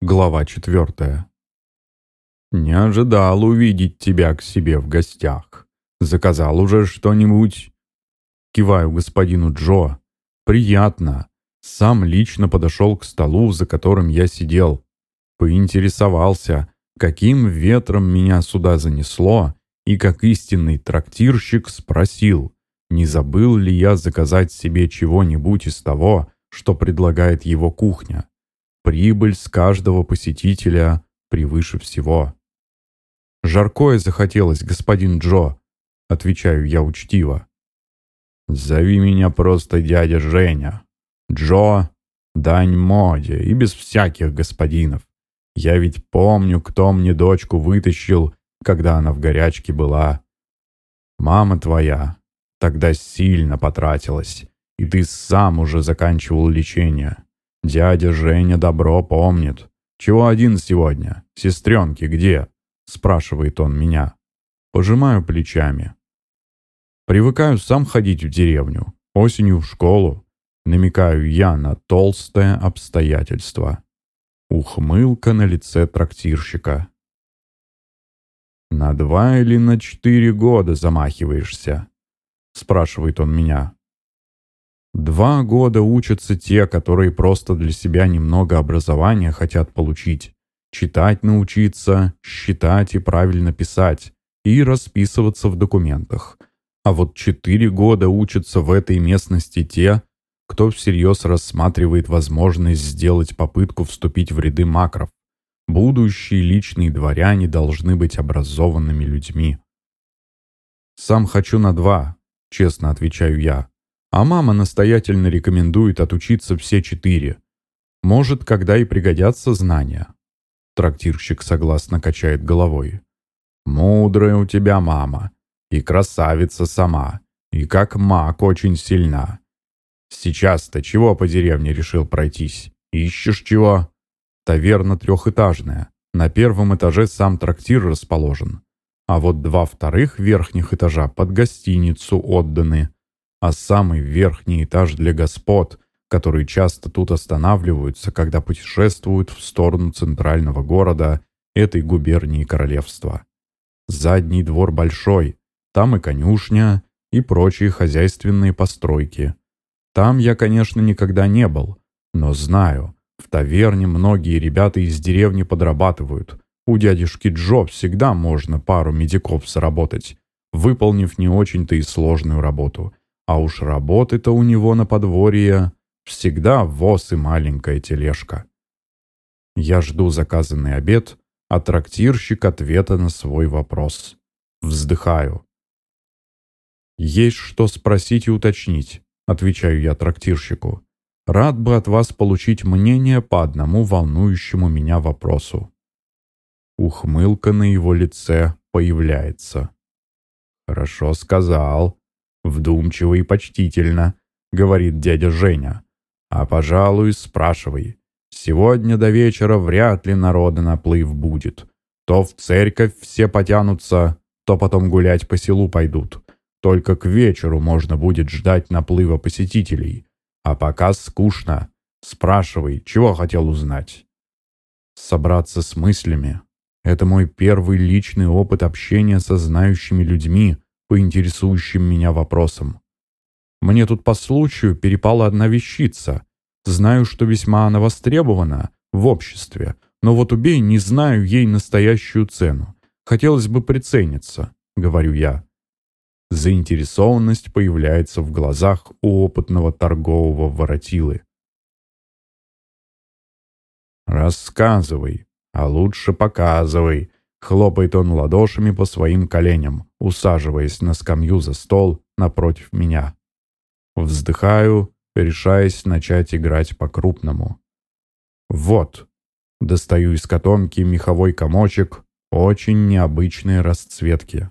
Глава четвертая. «Не ожидал увидеть тебя к себе в гостях. Заказал уже что-нибудь?» Киваю господину Джо. «Приятно. Сам лично подошел к столу, за которым я сидел. Поинтересовался, каким ветром меня сюда занесло, и как истинный трактирщик спросил, не забыл ли я заказать себе чего-нибудь из того, что предлагает его кухня. Прибыль с каждого посетителя превыше всего. «Жаркое захотелось, господин Джо», — отвечаю я учтиво. «Зови меня просто дядя Женя. Джо — дань моде и без всяких господинов. Я ведь помню, кто мне дочку вытащил, когда она в горячке была. Мама твоя тогда сильно потратилась, и ты сам уже заканчивал лечение. Дядя Женя добро помнит. «Чего один сегодня? Сестренки где?» Спрашивает он меня. Пожимаю плечами. Привыкаю сам ходить в деревню. Осенью в школу. Намекаю я на толстое обстоятельство. Ухмылка на лице трактирщика. «На два или на четыре года замахиваешься?» Спрашивает он меня. Два года учатся те, которые просто для себя немного образования хотят получить. Читать научиться, считать и правильно писать, и расписываться в документах. А вот четыре года учатся в этой местности те, кто всерьез рассматривает возможность сделать попытку вступить в ряды макров. Будущие личные дворяне должны быть образованными людьми. «Сам хочу на два», — честно отвечаю я. А мама настоятельно рекомендует отучиться все четыре. Может, когда и пригодятся знания. Трактирщик согласно качает головой. «Мудрая у тебя мама. И красавица сама. И как маг очень сильна. Сейчас-то чего по деревне решил пройтись? Ищешь чего?» Таверна трехэтажная. На первом этаже сам трактир расположен. А вот два вторых верхних этажа под гостиницу отданы а самый верхний этаж для господ, которые часто тут останавливаются, когда путешествуют в сторону центрального города этой губернии королевства. Задний двор большой, там и конюшня, и прочие хозяйственные постройки. Там я, конечно, никогда не был, но знаю, в таверне многие ребята из деревни подрабатывают. У дядюшки Джо всегда можно пару медиков заработать, выполнив не очень-то и сложную работу. А уж работы-то у него на подворье всегда воз и маленькая тележка. Я жду заказанный обед, а трактирщик ответа на свой вопрос. Вздыхаю. «Есть что спросить и уточнить», — отвечаю я трактирщику. «Рад бы от вас получить мнение по одному волнующему меня вопросу». Ухмылка на его лице появляется. «Хорошо сказал», Вдумчиво и почтительно, говорит дядя Женя. А, пожалуй, спрашивай. Сегодня до вечера вряд ли народа наплыв будет. То в церковь все потянутся, то потом гулять по селу пойдут. Только к вечеру можно будет ждать наплыва посетителей. А пока скучно. Спрашивай, чего хотел узнать? Собраться с мыслями. Это мой первый личный опыт общения со знающими людьми, по интересующим меня вопросам. Мне тут по случаю перепала одна вещица. Знаю, что весьма она востребована в обществе, но вот убей, не знаю ей настоящую цену. Хотелось бы прицениться, говорю я. Заинтересованность появляется в глазах у опытного торгового воротилы. «Рассказывай, а лучше показывай», Хлопает он ладошами по своим коленям, усаживаясь на скамью за стол напротив меня. Вздыхаю, решаясь начать играть по-крупному. Вот. Достаю из котомки меховой комочек очень необычной расцветки.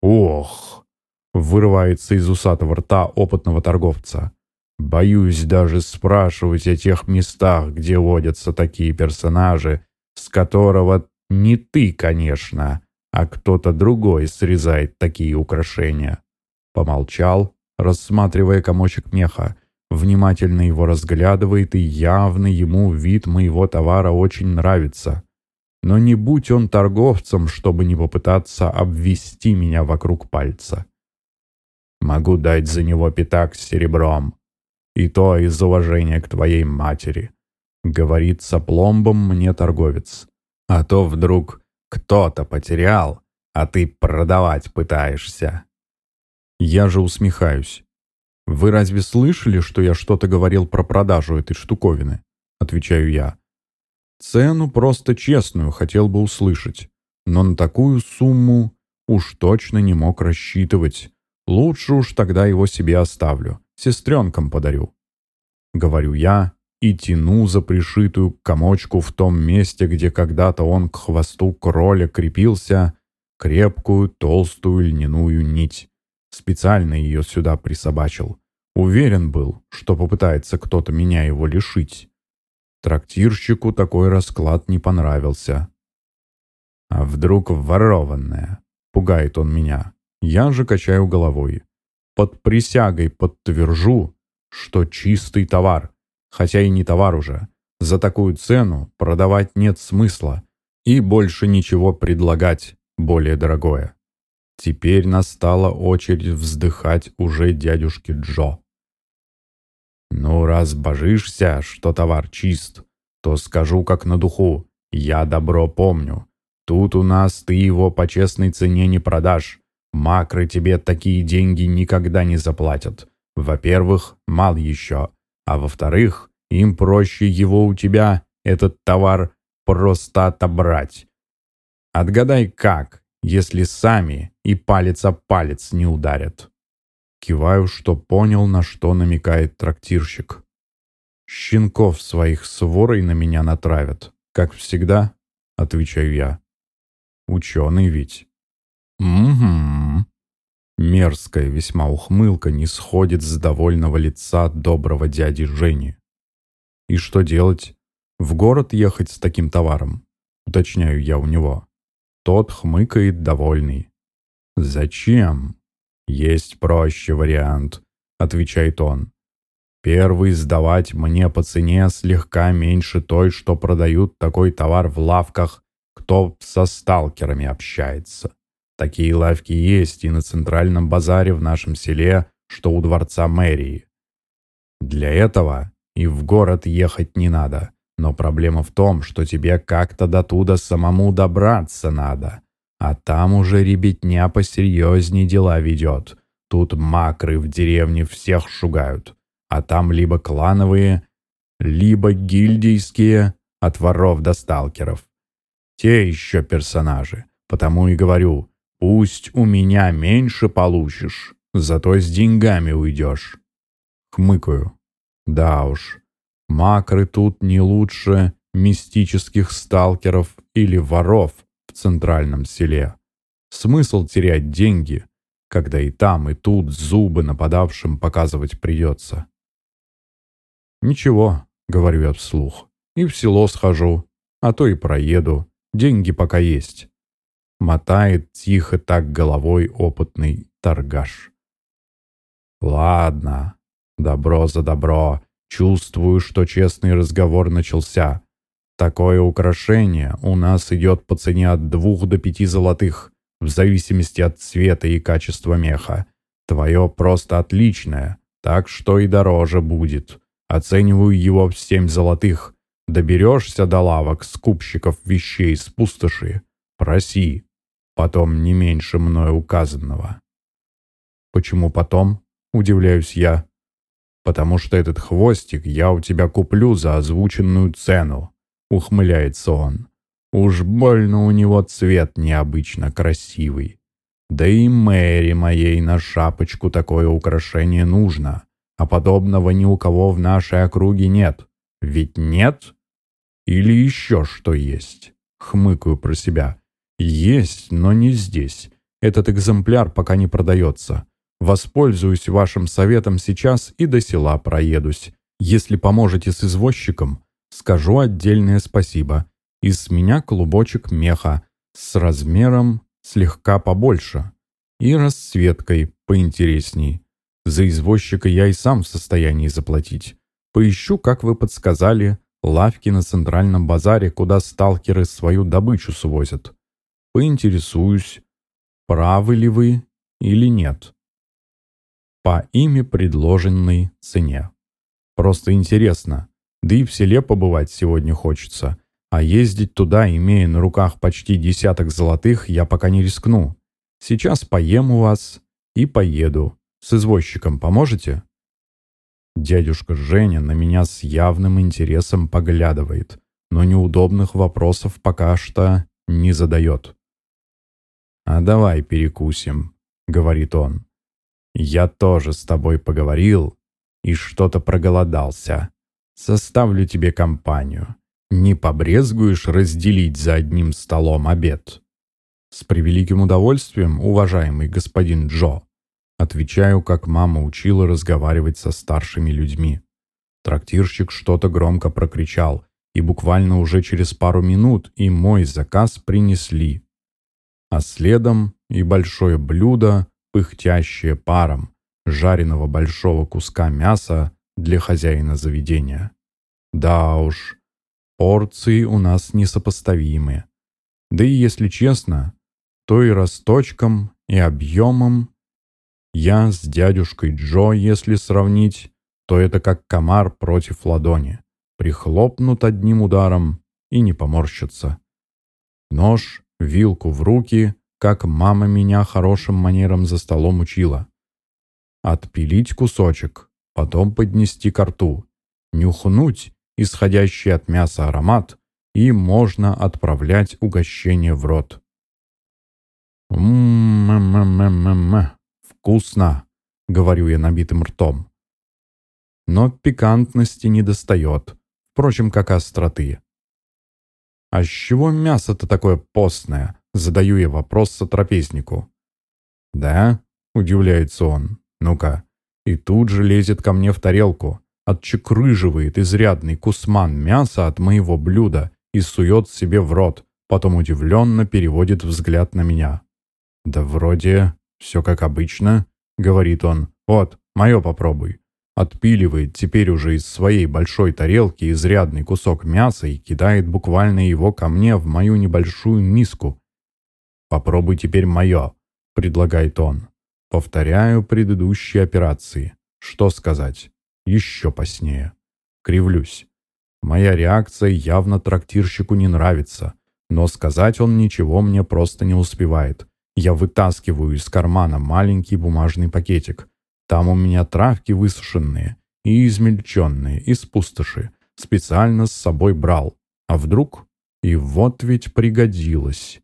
Ох! Вырывается из усатого рта опытного торговца. Боюсь даже спрашивать о тех местах, где водятся такие персонажи, с которого не ты, конечно, а кто-то другой срезает такие украшения. Помолчал, рассматривая комочек меха, внимательно его разглядывает, и явно ему вид моего товара очень нравится. Но не будь он торговцем, чтобы не попытаться обвести меня вокруг пальца. Могу дать за него пятак с серебром. И то из уважения к твоей матери, — говорит с опломбом мне торговец. А то вдруг кто-то потерял, а ты продавать пытаешься. Я же усмехаюсь. «Вы разве слышали, что я что-то говорил про продажу этой штуковины?» Отвечаю я. Цену просто честную хотел бы услышать, но на такую сумму уж точно не мог рассчитывать. Лучше уж тогда его себе оставлю, сестренкам подарю. Говорю я и тяну за пришитую комочку в том месте, где когда-то он к хвосту кроля крепился, крепкую толстую льняную нить. Специально ее сюда присобачил. Уверен был, что попытается кто-то меня его лишить. Трактирщику такой расклад не понравился. А вдруг ворованное? Пугает он меня. Я же качаю головой. Под присягой подтвержу, что чистый товар. Хотя и не товар уже. За такую цену продавать нет смысла. И больше ничего предлагать более дорогое. Теперь настала очередь вздыхать уже дядюшке Джо. «Ну, раз божишься, что товар чист, то скажу как на духу, я добро помню. Тут у нас ты его по честной цене не продашь. Макры тебе такие деньги никогда не заплатят. Во-первых, мал еще, а во-вторых, им проще его у тебя, этот товар, просто отобрать. Отгадай как, если сами и палец о палец не ударят. Киваю, что понял, на что намекает трактирщик. «Щенков своих сворой на меня натравят, как всегда», — отвечаю я. «Ученый ведь». «Угу». Мерзкая весьма ухмылка не сходит с довольного лица доброго дяди Жени. «И что делать? В город ехать с таким товаром?» — уточняю я у него. Тот хмыкает довольный. «Зачем?» «Есть проще вариант», — отвечает он. «Первый сдавать мне по цене слегка меньше той, что продают такой товар в лавках, кто со сталкерами общается. Такие лавки есть и на центральном базаре в нашем селе, что у дворца мэрии. Для этого и в город ехать не надо. Но проблема в том, что тебе как-то до туда самому добраться надо. А там уже ребятня посерьезнее дела ведет. Тут макры в деревне всех шугают. А там либо клановые, либо гильдийские, от воров до сталкеров. Те еще персонажи. Потому и говорю, пусть у меня меньше получишь, зато с деньгами уйдешь. Хмыкаю. Да уж, Макры тут не лучше мистических сталкеров или воров в центральном селе. Смысл терять деньги, когда и там, и тут зубы нападавшим показывать придется. «Ничего», — говорю я вслух, — «и в село схожу, а то и проеду, деньги пока есть». Мотает тихо так головой опытный торгаш. «Ладно, добро за добро», Чувствую, что честный разговор начался. Такое украшение у нас идет по цене от двух до пяти золотых, в зависимости от цвета и качества меха. Твое просто отличное, так что и дороже будет. Оцениваю его в семь золотых. Доберешься до лавок скупщиков вещей с пустоши. Проси. Потом не меньше мной указанного. Почему потом? Удивляюсь я потому что этот хвостик я у тебя куплю за озвученную цену», — ухмыляется он. «Уж больно у него цвет необычно красивый. Да и Мэри моей на шапочку такое украшение нужно, а подобного ни у кого в нашей округе нет. Ведь нет? Или еще что есть?» Хмыкаю про себя. «Есть, но не здесь. Этот экземпляр пока не продается. Воспользуюсь вашим советом сейчас и до села проедусь. Если поможете с извозчиком, скажу отдельное спасибо. Из меня клубочек меха с размером слегка побольше и расцветкой поинтересней. За извозчика я и сам в состоянии заплатить. Поищу, как вы подсказали, лавки на центральном базаре, куда сталкеры свою добычу свозят. Поинтересуюсь, правы ли вы или нет. По ими предложенной цене. Просто интересно, да и в селе побывать сегодня хочется. А ездить туда, имея на руках почти десяток золотых, я пока не рискну. Сейчас поем у вас и поеду. С извозчиком поможете?» Дядюшка Женя на меня с явным интересом поглядывает, но неудобных вопросов пока что не задает. «А давай перекусим», — говорит он. «Я тоже с тобой поговорил и что-то проголодался. Составлю тебе компанию не побрезгуешь разделить за одним столом обед?» «С превеликим удовольствием, уважаемый господин Джо», отвечаю, как мама учила разговаривать со старшими людьми. Трактирщик что-то громко прокричал, и буквально уже через пару минут и мой заказ принесли. А следом и большое блюдо, пыхтящее паром, жареного большого куска мяса для хозяина заведения. Да уж, Порции у нас несопоставимы. Да и если честно, то и росточком, и объемом я с дядюшкой Джо, если сравнить, то это как комар против ладони. Прихлопнут одним ударом и не поморщится. Нож, вилку в руки, как мама меня хорошим манером за столом учила. Отпилить кусочек, потом поднести ко рту, нюхнуть исходящий от мяса аромат, и можно отправлять угощение в рот. «М-м-м-м-м, вкусно!» — говорю я набитым ртом. Но пикантности не достает, впрочем, как остроты. «А с чего мясо-то такое постное?» — задаю я вопрос сотрапезнику. «Да?» — удивляется он. «Ну-ка». И тут же лезет ко мне в тарелку отчекрыживает изрядный кусман мяса от моего блюда и сует себе в рот, потом удивленно переводит взгляд на меня. «Да вроде все как обычно», — говорит он. «Вот, мое попробуй». Отпиливает теперь уже из своей большой тарелки изрядный кусок мяса и кидает буквально его ко мне в мою небольшую миску. «Попробуй теперь мое», — предлагает он. Повторяю предыдущие операции. Что сказать? еще поснее. Кривлюсь. Моя реакция явно трактирщику не нравится, но сказать он ничего мне просто не успевает. Я вытаскиваю из кармана маленький бумажный пакетик. Там у меня травки высушенные и измельченные из пустоши. Специально с собой брал. А вдруг? И вот ведь пригодилось.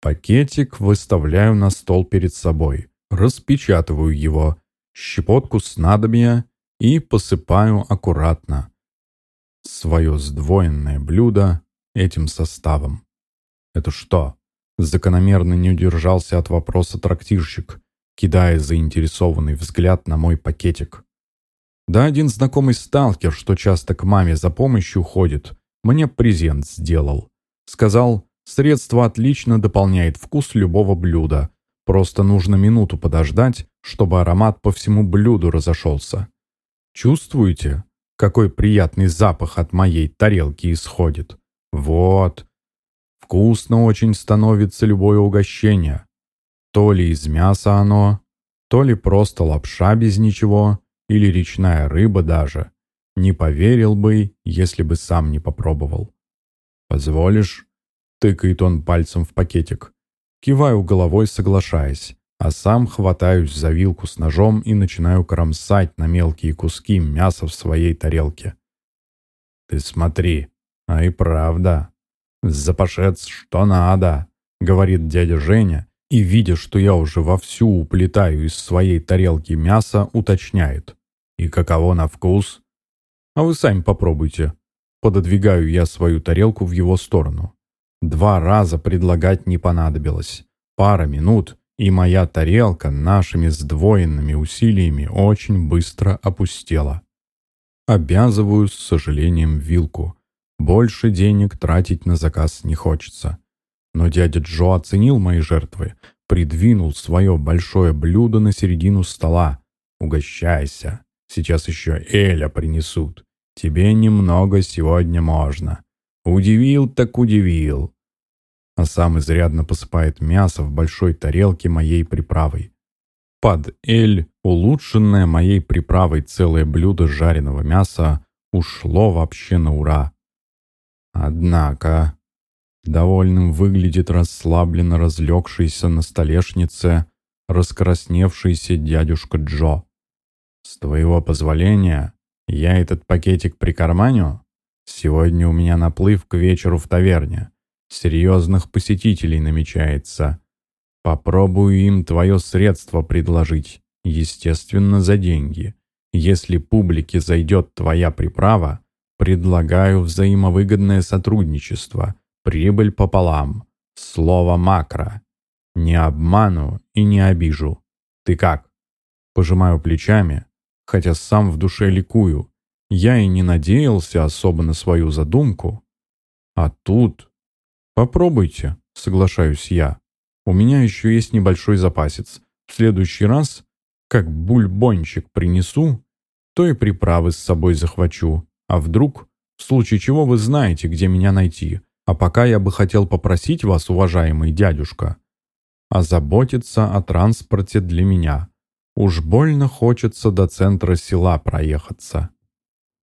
Пакетик выставляю на стол перед собой. Распечатываю его. Щепотку снадобья и посыпаю аккуратно свое сдвоенное блюдо этим составом. «Это что?» Закономерно не удержался от вопроса трактирщик, кидая заинтересованный взгляд на мой пакетик. Да один знакомый сталкер, что часто к маме за помощью ходит, мне презент сделал. Сказал, средство отлично дополняет вкус любого блюда. Просто нужно минуту подождать, чтобы аромат по всему блюду разошелся. Чувствуете, какой приятный запах от моей тарелки исходит? Вот. Вкусно очень становится любое угощение. То ли из мяса оно, то ли просто лапша без ничего, или речная рыба даже. Не поверил бы, если бы сам не попробовал. «Позволишь?» — тыкает он пальцем в пакетик. Киваю головой, соглашаясь а сам хватаюсь за вилку с ножом и начинаю кромсать на мелкие куски мяса в своей тарелке. «Ты смотри, а и правда. Запашец что надо», — говорит дядя Женя, и, видя, что я уже вовсю уплетаю из своей тарелки мясо, уточняет. «И каково на вкус?» «А вы сами попробуйте». Пододвигаю я свою тарелку в его сторону. Два раза предлагать не понадобилось. Пара минут, и моя тарелка нашими сдвоенными усилиями очень быстро опустела. Обязываю с сожалением вилку. Больше денег тратить на заказ не хочется. Но дядя Джо оценил мои жертвы, придвинул свое большое блюдо на середину стола, Угощайся. Сейчас еще Эля принесут. Тебе немного сегодня можно. Удивил так удивил. А сам изрядно посыпает мясо в большой тарелке моей приправой. Под Эль, улучшенное моей приправой целое блюдо жареного мяса, ушло вообще на ура. Однако, довольным выглядит расслабленно разлегшийся на столешнице раскрасневшийся дядюшка Джо. «С твоего позволения, я этот пакетик прикарманю? Сегодня у меня наплыв к вечеру в таверне. Серьезных посетителей намечается. Попробую им твое средство предложить, естественно, за деньги. Если публике зайдет твоя приправа, предлагаю взаимовыгодное сотрудничество, прибыль пополам, слово макро. Не обману и не обижу. Ты как? Пожимаю плечами, хотя сам в душе ликую. Я и не надеялся особо на свою задумку. А тут... Попробуйте, соглашаюсь я. У меня еще есть небольшой запасец. В следующий раз, как бульбончик принесу, то и приправы с собой захвачу. А вдруг, в случае чего вы знаете, где меня найти. А пока я бы хотел попросить вас, уважаемый дядюшка, озаботиться о транспорте для меня. Уж больно хочется до центра села проехаться.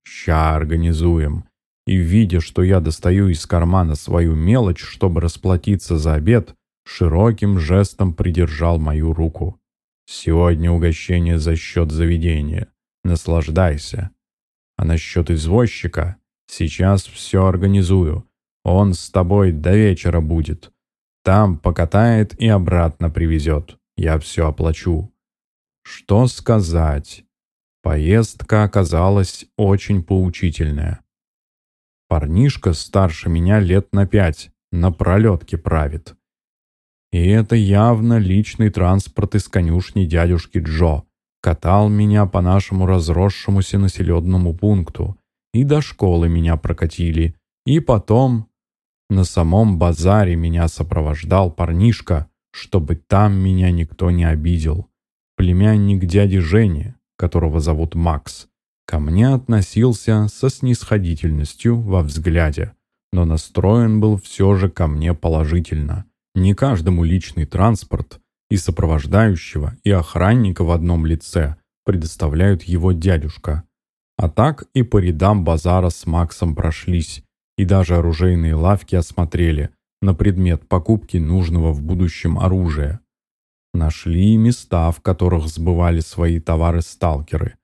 Ща организуем. И видя, что я достаю из кармана свою мелочь, чтобы расплатиться за обед, широким жестом придержал мою руку. «Сегодня угощение за счет заведения. Наслаждайся. А насчет извозчика сейчас все организую. Он с тобой до вечера будет. Там покатает и обратно привезет. Я все оплачу». Что сказать? Поездка оказалась очень поучительная. Парнишка старше меня лет на пять, на пролетке правит. И это явно личный транспорт из конюшни дядюшки Джо. Катал меня по нашему разросшемуся населенному пункту. И до школы меня прокатили. И потом на самом базаре меня сопровождал парнишка, чтобы там меня никто не обидел. Племянник дяди Жени, которого зовут Макс, ко мне относился со снисходительностью во взгляде, но настроен был все же ко мне положительно. Не каждому личный транспорт и сопровождающего, и охранника в одном лице предоставляют его дядюшка. А так и по рядам базара с Максом прошлись, и даже оружейные лавки осмотрели на предмет покупки нужного в будущем оружия. Нашли места, в которых сбывали свои товары сталкеры.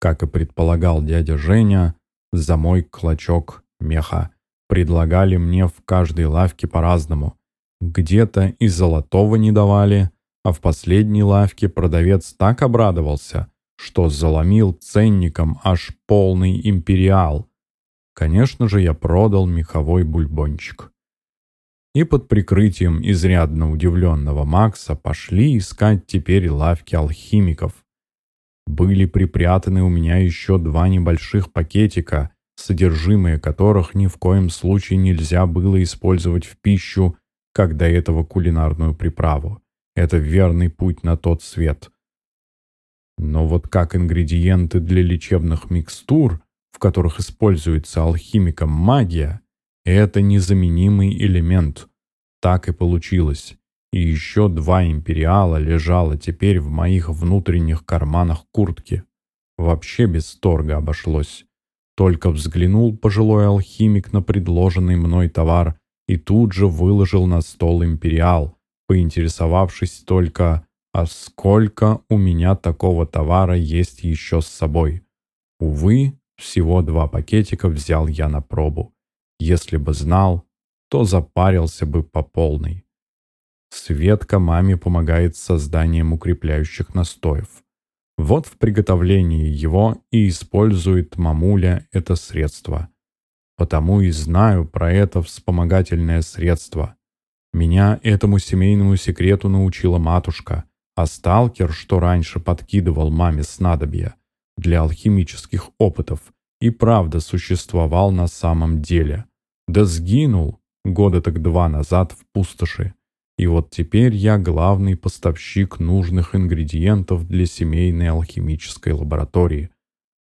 Как и предполагал дядя Женя, за мой клочок меха предлагали мне в каждой лавке по-разному, где-то и золотого не давали, а в последней лавке продавец так обрадовался, что заломил ценником аж полный империал. Конечно же, я продал меховой бульбончик. И под прикрытием изрядно удивленного Макса пошли искать теперь лавки алхимиков. Были припрятаны у меня еще два небольших пакетика, содержимое которых ни в коем случае нельзя было использовать в пищу как до этого кулинарную приправу. Это верный путь на тот свет. Но вот как ингредиенты для лечебных микстур, в которых используется алхимиком магия, это незаменимый элемент. Так и получилось. И еще два империала лежало теперь в моих внутренних карманах куртки. Вообще без торга обошлось. Только взглянул пожилой алхимик на предложенный мной товар и тут же выложил на стол империал, поинтересовавшись только, а сколько у меня такого товара есть еще с собой. Увы, всего два пакетика взял я на пробу. Если бы знал, то запарился бы по полной. Светка маме помогает с созданием укрепляющих настоев. Вот в приготовлении его и использует мамуля это средство. Потому и знаю про это вспомогательное средство. Меня этому семейному секрету научила матушка, а сталкер, что раньше подкидывал маме снадобья для алхимических опытов, и правда существовал на самом деле. Да сгинул года так два назад в пустоши. И вот теперь я главный поставщик нужных ингредиентов для семейной алхимической лаборатории.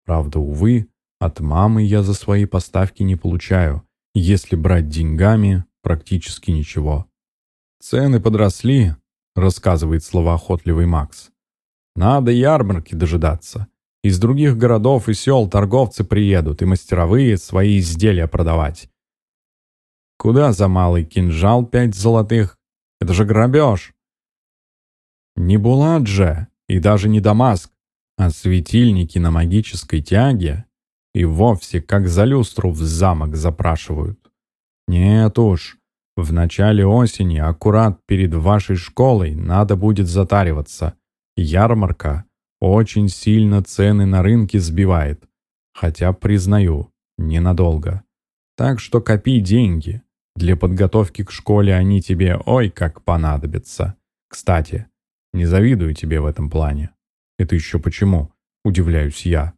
Правда, увы, от мамы я за свои поставки не получаю. Если брать деньгами, практически ничего. Цены подросли, рассказывает словоохотливый Макс. Надо ярмарки дожидаться. Из других городов и сел торговцы приедут и мастеровые свои изделия продавать. Куда за малый кинжал пять золотых? Это же грабеж. Не Булат же, и даже не Дамаск, а светильники на магической тяге и вовсе как за люстру в замок запрашивают. Нет уж, в начале осени, аккурат перед вашей школой, надо будет затариваться. Ярмарка очень сильно цены на рынке сбивает. Хотя, признаю, ненадолго. Так что копи деньги. Для подготовки к школе они тебе ой как понадобятся. Кстати, не завидую тебе в этом плане. Это еще почему? Удивляюсь я.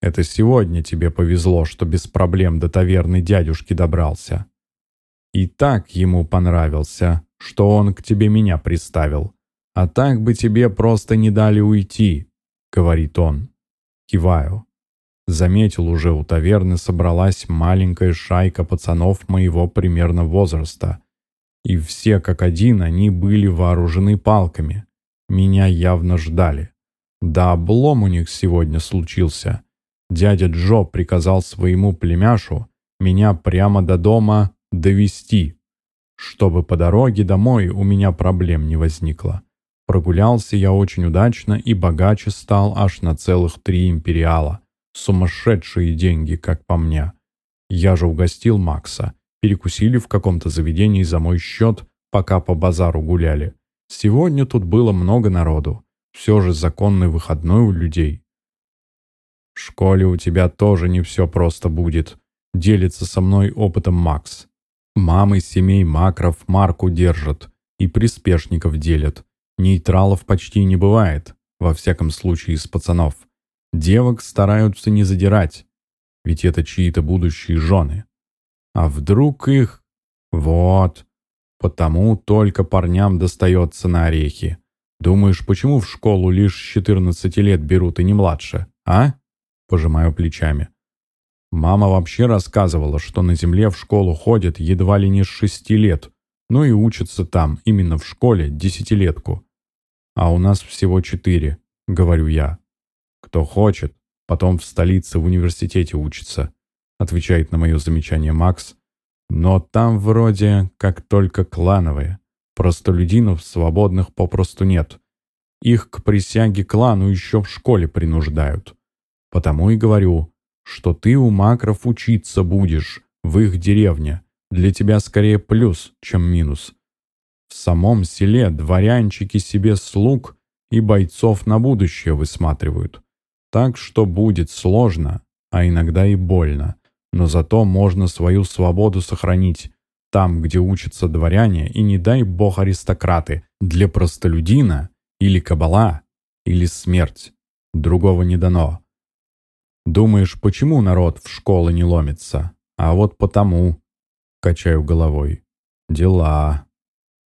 Это сегодня тебе повезло, что без проблем до таверны дядюшки добрался. И так ему понравился, что он к тебе меня приставил. А так бы тебе просто не дали уйти, говорит он. Киваю. Заметил, уже у таверны собралась маленькая шайка пацанов моего примерно возраста. И все как один они были вооружены палками. Меня явно ждали. Да облом у них сегодня случился. Дядя Джо приказал своему племяшу меня прямо до дома довести, чтобы по дороге домой у меня проблем не возникло. Прогулялся я очень удачно и богаче стал аж на целых три империала. Сумасшедшие деньги, как по мне. Я же угостил Макса. Перекусили в каком-то заведении за мой счет, пока по базару гуляли. Сегодня тут было много народу. Все же законный выходной у людей. В школе у тебя тоже не все просто будет. Делится со мной опытом Макс. Мамы семей макров марку держат и приспешников делят. Нейтралов почти не бывает, во всяком случае из пацанов. Девок стараются не задирать, ведь это чьи-то будущие жены. А вдруг их... Вот. Потому только парням достается на орехи. Думаешь, почему в школу лишь с 14 лет берут и не младше, а? Пожимаю плечами. Мама вообще рассказывала, что на земле в школу ходят едва ли не с шести лет, ну и учатся там, именно в школе, десятилетку. А у нас всего четыре, говорю я. «Кто хочет, потом в столице в университете учится», отвечает на мое замечание Макс. «Но там вроде как только клановые. Простолюдинов свободных попросту нет. Их к присяге клану еще в школе принуждают. Потому и говорю, что ты у макров учиться будешь в их деревне. Для тебя скорее плюс, чем минус. В самом селе дворянчики себе слуг и бойцов на будущее высматривают. Так что будет сложно, а иногда и больно. Но зато можно свою свободу сохранить там, где учатся дворяне и, не дай бог, аристократы. Для простолюдина или кабала, или смерть. Другого не дано. Думаешь, почему народ в школы не ломится? А вот потому. Качаю головой. Дела.